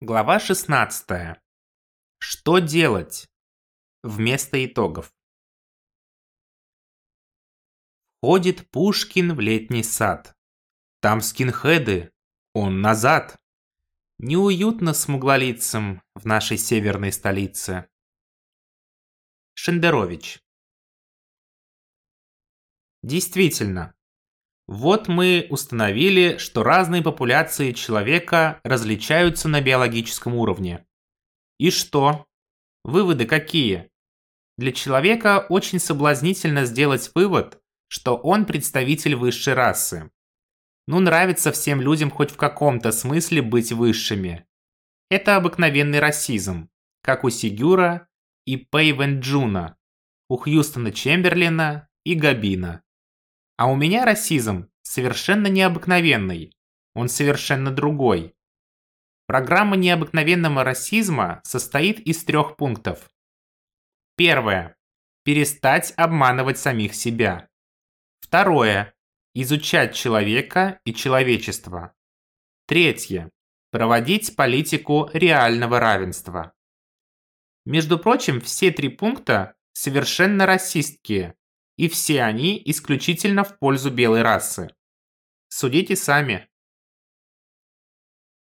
Глава 16. Что делать? Вместо итогов. Ходит Пушкин в летний сад. Там скинхеды, он назад. Неуютно смуглолицам в нашей северной столице. Шендерович. Действительно, вот мы установили, что разные популяции человека различаются на биологическом уровне. И что? Выводы какие? Для человека очень соблазнительно сделать вывод, что он представитель высшей расы. Ну, нравится всем людям хоть в каком-то смысле быть высшими. Это обыкновенный расизм, как у Сигюра и Пейвенджуна, у Хьюстона Чемберлина и Габина. А у меня расизм совершенно необыкновенный. Он совершенно другой. Программа необыкновенного расизма состоит из трех пунктов. Первое. Перестать обманывать самих себя. Второе. Изучать человека и человечество. Третье. Проводить политику реального равенства. Между прочим, все три пункта совершенно расистские, и все они исключительно в пользу белой расы. Судите сами.